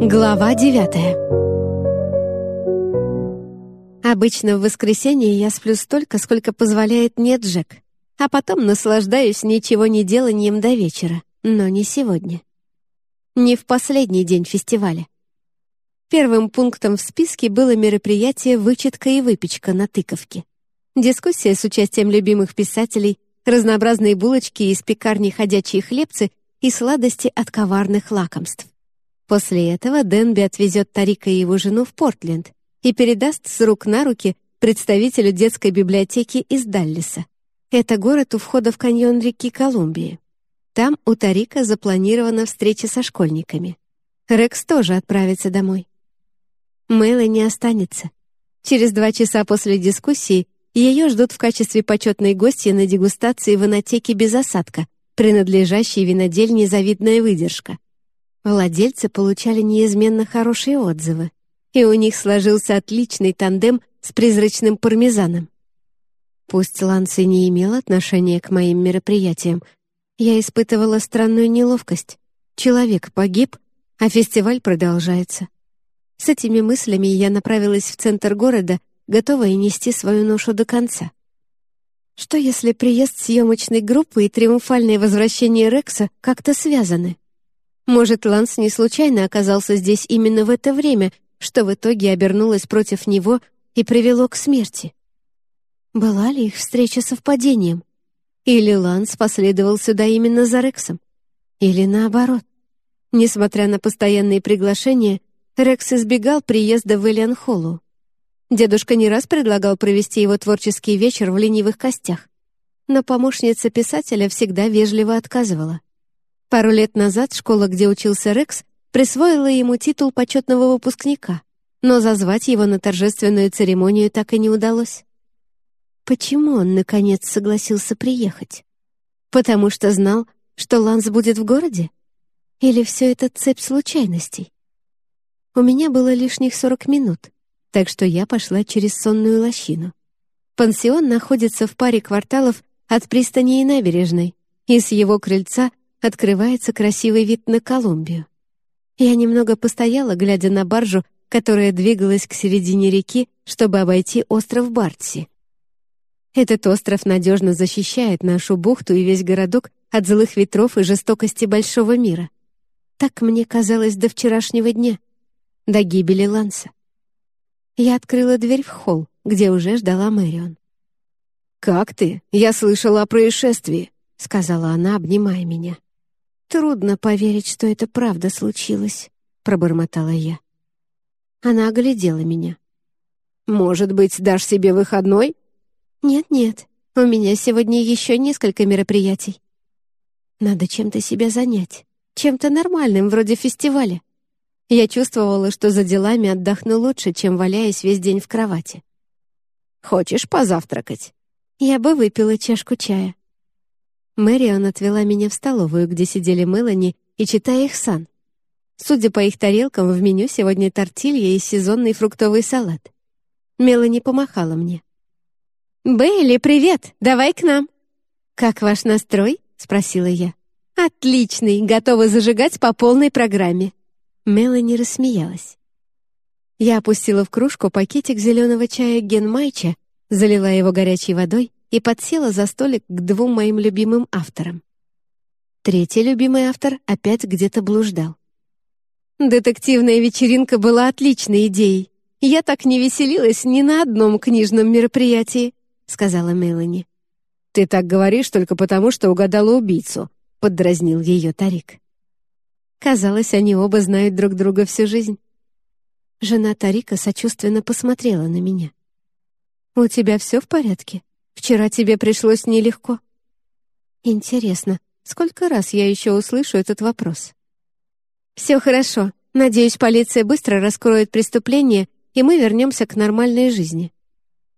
Глава девятая Обычно в воскресенье я сплю столько, сколько позволяет мне а потом наслаждаюсь ничего не деланием до вечера, но не сегодня. Не в последний день фестиваля. Первым пунктом в списке было мероприятие «Вычетка и выпечка» на тыковке. Дискуссия с участием любимых писателей, разнообразные булочки из пекарни «Ходячие хлебцы» и сладости от коварных лакомств. После этого Денби отвезет Тарика и его жену в Портленд и передаст с рук на руки представителю детской библиотеки из Даллиса. Это город у входа в каньон реки Колумбии. Там у Тарика запланирована встреча со школьниками. Рекс тоже отправится домой. Мэйла не останется. Через два часа после дискуссии ее ждут в качестве почетной гости на дегустации в инотеке без осадка, принадлежащей винодельне «Завидная выдержка». Владельцы получали неизменно хорошие отзывы, и у них сложился отличный тандем с призрачным пармезаном. Пусть Ланси не имел отношения к моим мероприятиям, я испытывала странную неловкость. Человек погиб, а фестиваль продолжается. С этими мыслями я направилась в центр города, готовая нести свою ношу до конца. Что если приезд съемочной группы и триумфальное возвращение Рекса как-то связаны? Может, Ланс не случайно оказался здесь именно в это время, что в итоге обернулось против него и привело к смерти? Была ли их встреча совпадением? Или Ланс последовал сюда именно за Рексом? Или наоборот? Несмотря на постоянные приглашения, Рекс избегал приезда в Элиан-Холлу. Дедушка не раз предлагал провести его творческий вечер в ленивых костях. Но помощница писателя всегда вежливо отказывала. Пару лет назад школа, где учился Рекс, присвоила ему титул почетного выпускника, но зазвать его на торжественную церемонию так и не удалось. Почему он, наконец, согласился приехать? Потому что знал, что Ланс будет в городе? Или все это цепь случайностей? У меня было лишних сорок минут, так что я пошла через сонную лощину. Пансион находится в паре кварталов от пристани и набережной, и с его крыльца открывается красивый вид на Колумбию. Я немного постояла, глядя на баржу, которая двигалась к середине реки, чтобы обойти остров Бартси. Этот остров надежно защищает нашу бухту и весь городок от злых ветров и жестокости большого мира. Так мне казалось до вчерашнего дня до гибели Ланса. Я открыла дверь в холл, где уже ждала Мэрион. «Как ты? Я слышала о происшествии», — сказала она, обнимая меня. «Трудно поверить, что это правда случилось», — пробормотала я. Она оглядела меня. «Может быть, дашь себе выходной?» «Нет-нет, у меня сегодня еще несколько мероприятий. Надо чем-то себя занять, чем-то нормальным, вроде фестиваля. Я чувствовала, что за делами отдохну лучше, чем валяясь весь день в кровати. «Хочешь позавтракать?» Я бы выпила чашку чая. Мэрион отвела меня в столовую, где сидели Мелани и читая их сан. Судя по их тарелкам, в меню сегодня тортилья и сезонный фруктовый салат. Мелани помахала мне. «Бейли, привет! Давай к нам!» «Как ваш настрой?» — спросила я. «Отличный, готова зажигать по полной программе». Мелани рассмеялась. Я опустила в кружку пакетик зеленого чая генмайча, залила его горячей водой и подсела за столик к двум моим любимым авторам. Третий любимый автор опять где-то блуждал. Детективная вечеринка была отличной идеей. Я так не веселилась ни на одном книжном мероприятии, сказала Мелани. Ты так говоришь только потому, что угадала убийцу, поддразнил ее Тарик. Казалось, они оба знают друг друга всю жизнь. Жена Тарика сочувственно посмотрела на меня. «У тебя все в порядке? Вчера тебе пришлось нелегко». «Интересно, сколько раз я еще услышу этот вопрос?» «Все хорошо. Надеюсь, полиция быстро раскроет преступление, и мы вернемся к нормальной жизни.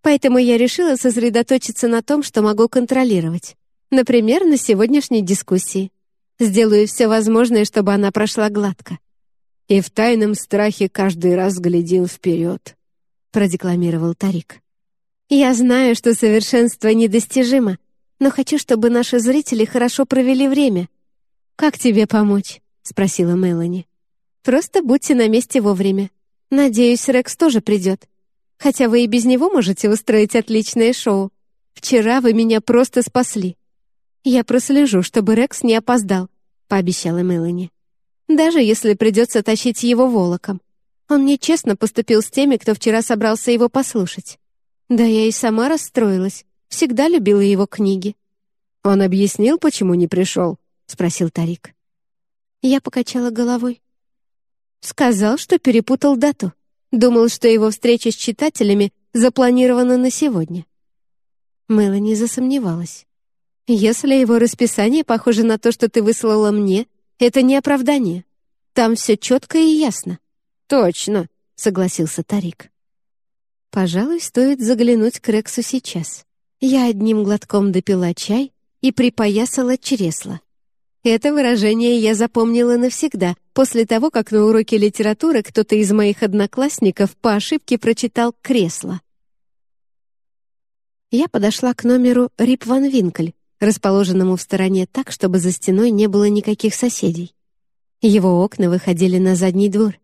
Поэтому я решила сосредоточиться на том, что могу контролировать. Например, на сегодняшней дискуссии. Сделаю все возможное, чтобы она прошла гладко. И в тайном страхе каждый раз глядим вперед, продекламировал Тарик. Я знаю, что совершенство недостижимо, но хочу, чтобы наши зрители хорошо провели время. Как тебе помочь? спросила Мелани. Просто будьте на месте вовремя. Надеюсь, Рекс тоже придет. Хотя вы и без него можете устроить отличное шоу. Вчера вы меня просто спасли. Я прослежу, чтобы Рекс не опоздал», — пообещала Мелани. «Даже если придется тащить его волоком. Он нечестно поступил с теми, кто вчера собрался его послушать. Да я и сама расстроилась. Всегда любила его книги». «Он объяснил, почему не пришел?» — спросил Тарик. Я покачала головой. Сказал, что перепутал дату. Думал, что его встреча с читателями запланирована на сегодня. Мелани засомневалась. «Если его расписание похоже на то, что ты выслала мне, это не оправдание. Там все четко и ясно». «Точно», — согласился Тарик. «Пожалуй, стоит заглянуть к Рексу сейчас». Я одним глотком допила чай и припоясала чресло. Это выражение я запомнила навсегда, после того, как на уроке литературы кто-то из моих одноклассников по ошибке прочитал «кресло». Я подошла к номеру Рип Ван Винкль, расположенному в стороне так, чтобы за стеной не было никаких соседей. Его окна выходили на задний двор.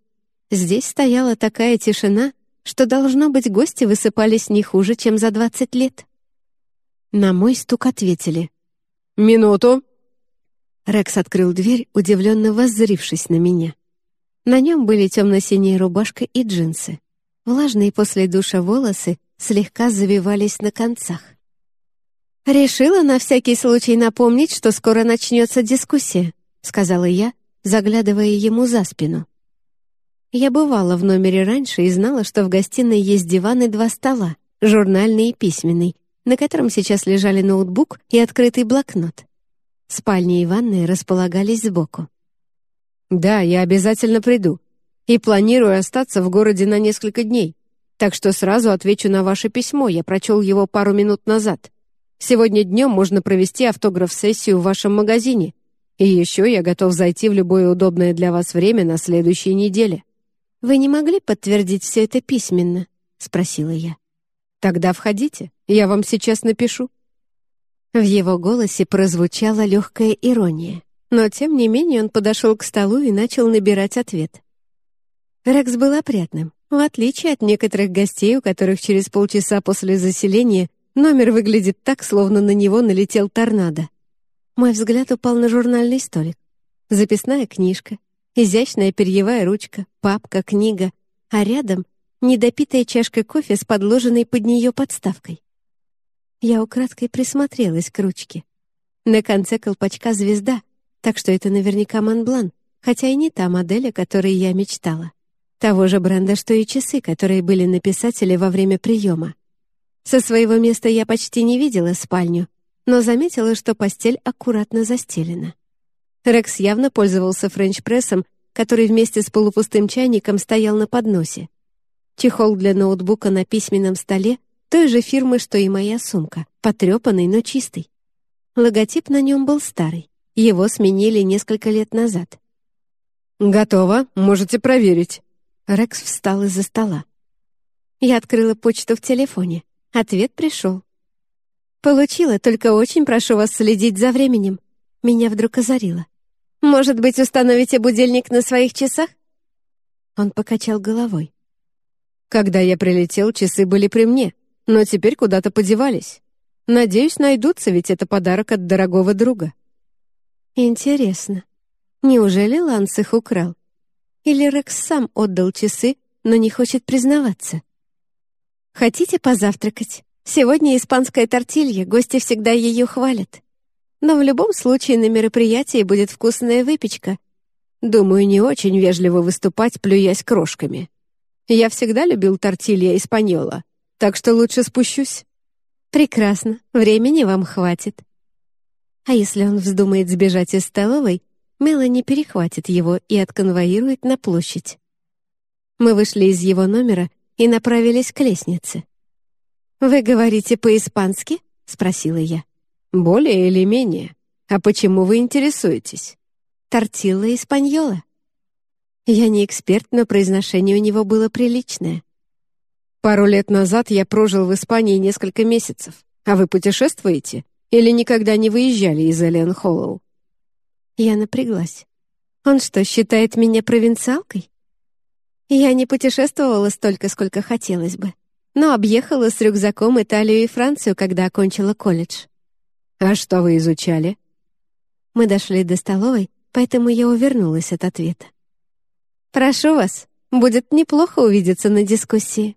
Здесь стояла такая тишина, что, должно быть, гости высыпались не хуже, чем за двадцать лет. На мой стук ответили. «Минуту!» Рекс открыл дверь, удивленно воззрившись на меня. На нем были темно-синяя рубашка и джинсы. Влажные после душа волосы слегка завивались на концах. «Решила на всякий случай напомнить, что скоро начнется дискуссия», сказала я, заглядывая ему за спину. Я бывала в номере раньше и знала, что в гостиной есть диван и два стола, журнальный и письменный, на котором сейчас лежали ноутбук и открытый блокнот. Спальня и ванная располагались сбоку. «Да, я обязательно приду. И планирую остаться в городе на несколько дней. Так что сразу отвечу на ваше письмо, я прочел его пару минут назад. Сегодня днем можно провести автограф-сессию в вашем магазине. И еще я готов зайти в любое удобное для вас время на следующей неделе». «Вы не могли подтвердить все это письменно?» — спросила я. «Тогда входите, я вам сейчас напишу». В его голосе прозвучала легкая ирония, но тем не менее он подошел к столу и начал набирать ответ. Рекс был опрятным, в отличие от некоторых гостей, у которых через полчаса после заселения номер выглядит так, словно на него налетел торнадо. Мой взгляд упал на журнальный столик. Записная книжка, изящная перьевая ручка, папка, книга, а рядом — недопитая чашка кофе с подложенной под нее подставкой. Я украдкой присмотрелась к ручке. На конце колпачка звезда, так что это наверняка Монблан, хотя и не та модель, о которой я мечтала. Того же бренда, что и часы, которые были на писателе во время приема. Со своего места я почти не видела спальню, но заметила, что постель аккуратно застелена. Рекс явно пользовался френч-прессом, который вместе с полупустым чайником стоял на подносе. Чехол для ноутбука на письменном столе той же фирмы, что и моя сумка, потрепанный, но чистый. Логотип на нем был старый. Его сменили несколько лет назад. «Готово, можете проверить». Рекс встал из-за стола. Я открыла почту в телефоне. Ответ пришел. «Получила, только очень прошу вас следить за временем». Меня вдруг озарило. «Может быть, установите будильник на своих часах?» Он покачал головой. «Когда я прилетел, часы были при мне но теперь куда-то подевались. Надеюсь, найдутся, ведь это подарок от дорогого друга». «Интересно, неужели Ланс их украл? Или Рекс сам отдал часы, но не хочет признаваться?» «Хотите позавтракать? Сегодня испанская тортилья, гости всегда ее хвалят. Но в любом случае на мероприятии будет вкусная выпечка. Думаю, не очень вежливо выступать, плюясь крошками. Я всегда любил тортилья испаньола, так что лучше спущусь». «Прекрасно, времени вам хватит». А если он вздумает сбежать из столовой, Мелани перехватит его и отконвоирует на площадь. Мы вышли из его номера и направились к лестнице. «Вы говорите по-испански?» — спросила я. «Более или менее. А почему вы интересуетесь?» «Тортилла испаньола». Я не эксперт, но произношение у него было приличное. Пару лет назад я прожил в Испании несколько месяцев. А вы путешествуете? Или никогда не выезжали из Элен Холлоу?» Я напряглась. Он что, считает меня провинциалкой? Я не путешествовала столько, сколько хотелось бы, но объехала с рюкзаком Италию и Францию, когда окончила колледж. «А что вы изучали?» Мы дошли до столовой, поэтому я увернулась от ответа. «Прошу вас, будет неплохо увидеться на дискуссии».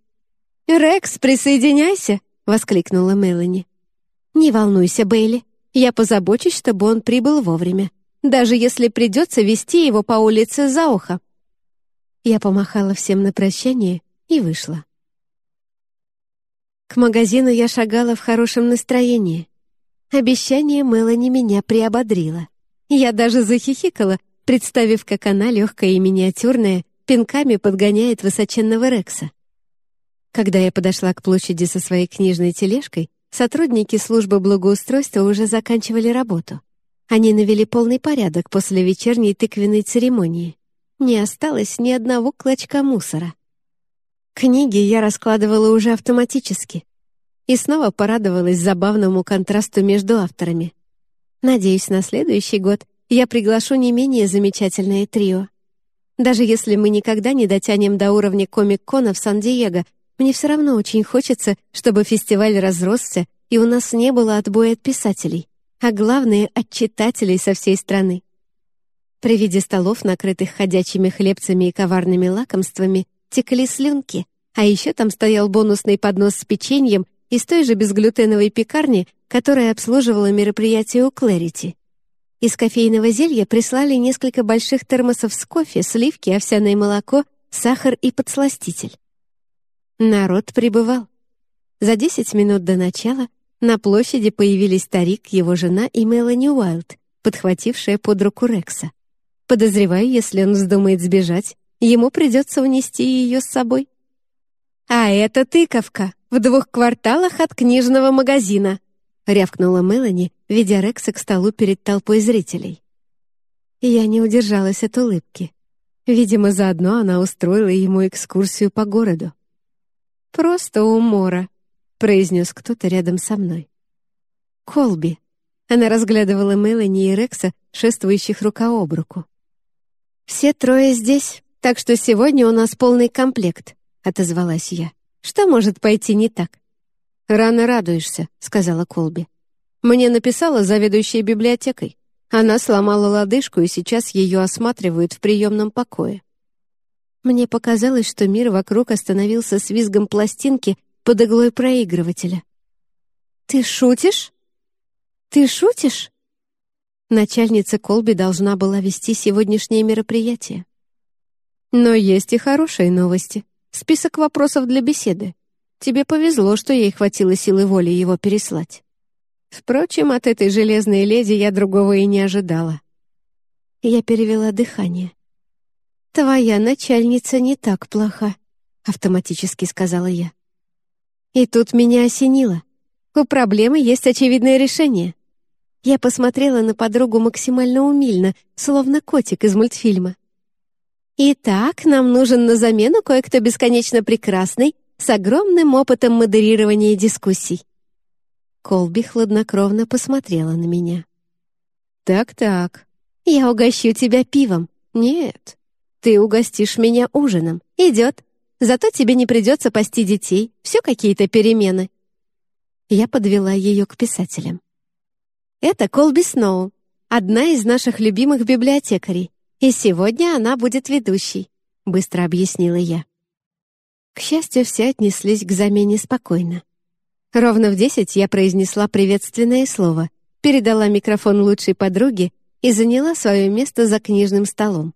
«Рекс, присоединяйся!» — воскликнула Мелани. «Не волнуйся, Бейли, я позабочусь, чтобы он прибыл вовремя, даже если придется вести его по улице за ухо». Я помахала всем на прощание и вышла. К магазину я шагала в хорошем настроении. Обещание Мелани меня приободрило. Я даже захихикала, представив, как она, легкая и миниатюрная, пинками подгоняет высоченного Рекса. Когда я подошла к площади со своей книжной тележкой, сотрудники службы благоустройства уже заканчивали работу. Они навели полный порядок после вечерней тыквенной церемонии. Не осталось ни одного клочка мусора. Книги я раскладывала уже автоматически, и снова порадовалась забавному контрасту между авторами. Надеюсь, на следующий год я приглашу не менее замечательное трио. Даже если мы никогда не дотянем до уровня комик-кона в Сан-Диего, мне все равно очень хочется, чтобы фестиваль разросся, и у нас не было отбоя от писателей, а главное — от читателей со всей страны. При виде столов, накрытых ходячими хлебцами и коварными лакомствами, текли слюнки, а еще там стоял бонусный поднос с печеньем из той же безглютеновой пекарни, которая обслуживала мероприятие у Клэрити. Из кофейного зелья прислали несколько больших термосов с кофе, сливки, овсяное молоко, сахар и подсластитель. Народ прибывал. За 10 минут до начала на площади появились старик, его жена и Мелани Уайлд, подхватившая под руку Рекса. Подозреваю, если он вздумает сбежать, ему придется унести ее с собой. «А это тыковка в двух кварталах от книжного магазина», рявкнула Мелани, ведя Рекса к столу перед толпой зрителей. Я не удержалась от улыбки. Видимо, заодно она устроила ему экскурсию по городу. «Просто умора», — произнес кто-то рядом со мной. «Колби». Она разглядывала Мелани и Рекса, шествующих рука об руку. «Все трое здесь, так что сегодня у нас полный комплект», — отозвалась я. «Что может пойти не так?» «Рано радуешься», — сказала Колби. «Мне написала заведующая библиотекой. Она сломала лодыжку, и сейчас ее осматривают в приемном покое». Мне показалось, что мир вокруг остановился с визгом пластинки под иглой проигрывателя. «Ты шутишь? Ты шутишь?» Начальница Колби должна была вести сегодняшнее мероприятие. Но есть и хорошие новости. Список вопросов для беседы. Тебе повезло, что ей хватило силы воли его переслать. Впрочем, от этой железной леди я другого и не ожидала. Я перевела дыхание. «Твоя начальница не так плоха», — автоматически сказала я. И тут меня осенило. У проблемы есть очевидное решение. Я посмотрела на подругу максимально умильно, словно котик из мультфильма. Итак, нам нужен на замену кое-кто бесконечно прекрасный, с огромным опытом модерирования дискуссий. Колби хладнокровно посмотрела на меня. «Так-так, я угощу тебя пивом. Нет, ты угостишь меня ужином. Идет. Зато тебе не придется пасти детей. Все какие-то перемены». Я подвела ее к писателям. «Это Колби Сноу, одна из наших любимых библиотекарей. И сегодня она будет ведущей», — быстро объяснила я. К счастью, все отнеслись к замене спокойно. Ровно в десять я произнесла приветственное слово, передала микрофон лучшей подруге и заняла свое место за книжным столом.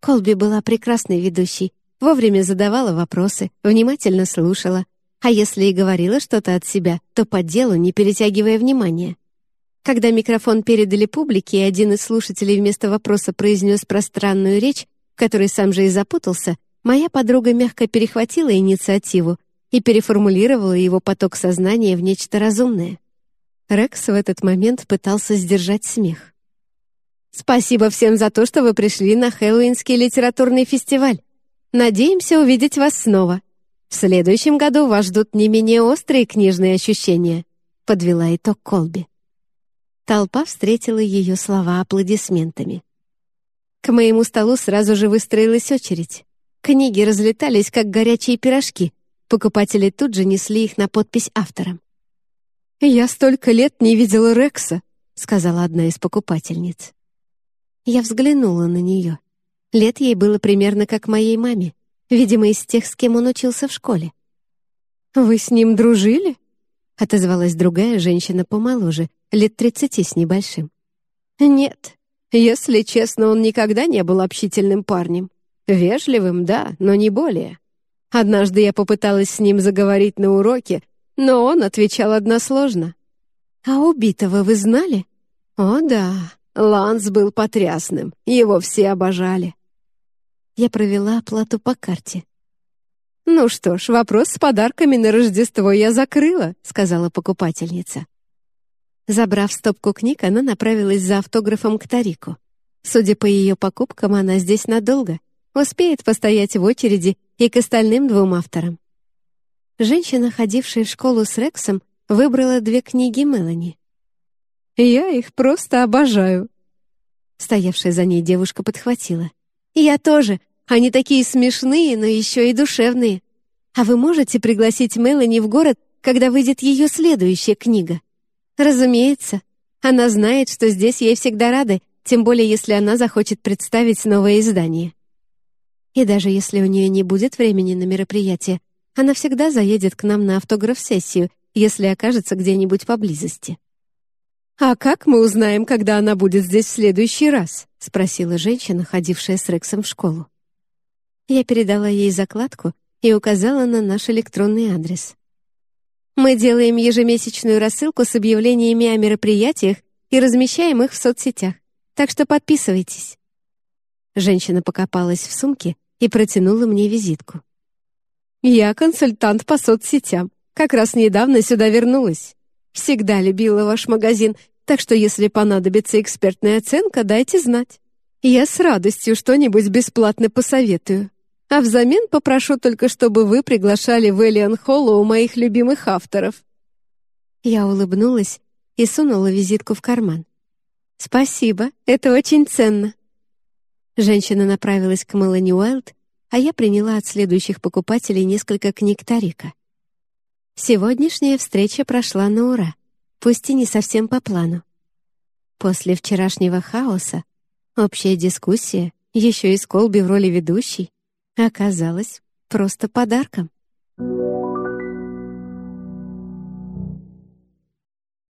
Колби была прекрасной ведущей, вовремя задавала вопросы, внимательно слушала, а если и говорила что-то от себя, то по делу, не перетягивая внимание. Когда микрофон передали публике, и один из слушателей вместо вопроса произнес пространную речь, в которой сам же и запутался, моя подруга мягко перехватила инициативу и переформулировала его поток сознания в нечто разумное. Рекс в этот момент пытался сдержать смех. «Спасибо всем за то, что вы пришли на Хэллоуинский литературный фестиваль. Надеемся увидеть вас снова. В следующем году вас ждут не менее острые книжные ощущения», — подвела итог Колби. Толпа встретила ее слова аплодисментами. К моему столу сразу же выстроилась очередь. Книги разлетались, как горячие пирожки. Покупатели тут же несли их на подпись авторам. «Я столько лет не видела Рекса», — сказала одна из покупательниц. Я взглянула на нее. Лет ей было примерно как моей маме, видимо, из тех, с кем он учился в школе. «Вы с ним дружили?» — отозвалась другая женщина помоложе, лет тридцати с небольшим. «Нет, если честно, он никогда не был общительным парнем. Вежливым, да, но не более. Однажды я попыталась с ним заговорить на уроке, но он отвечал односложно. «А убитого вы знали?» «О да, Ланс был потрясным, его все обожали». Я провела оплату по карте. «Ну что ж, вопрос с подарками на Рождество я закрыла», — сказала покупательница. Забрав стопку книг, она направилась за автографом к Тарику. Судя по ее покупкам, она здесь надолго. Успеет постоять в очереди и к остальным двум авторам. Женщина, ходившая в школу с Рексом, выбрала две книги Мелани. «Я их просто обожаю». Стоявшая за ней девушка подхватила. «Я тоже. Они такие смешные, но еще и душевные. А вы можете пригласить Мелани в город, когда выйдет ее следующая книга?» «Разумеется. Она знает, что здесь ей всегда рады, тем более если она захочет представить новое издание. И даже если у нее не будет времени на мероприятие, она всегда заедет к нам на автограф-сессию, если окажется где-нибудь поблизости. «А как мы узнаем, когда она будет здесь в следующий раз?» — спросила женщина, ходившая с Рексом в школу. Я передала ей закладку и указала на наш электронный адрес. Мы делаем ежемесячную рассылку с объявлениями о мероприятиях и размещаем их в соцсетях, так что подписывайтесь. Женщина покопалась в сумке и протянула мне визитку. «Я консультант по соцсетям. Как раз недавно сюда вернулась. Всегда любила ваш магазин, так что если понадобится экспертная оценка, дайте знать. Я с радостью что-нибудь бесплатно посоветую. А взамен попрошу только, чтобы вы приглашали в Элиан Холлоу моих любимых авторов». Я улыбнулась и сунула визитку в карман. «Спасибо, это очень ценно». Женщина направилась к Мелани Уайлд, а я приняла от следующих покупателей несколько книг Тарика. Сегодняшняя встреча прошла на ура, пусть и не совсем по плану. После вчерашнего хаоса общая дискуссия, еще и с Колби в роли ведущей, оказалась просто подарком.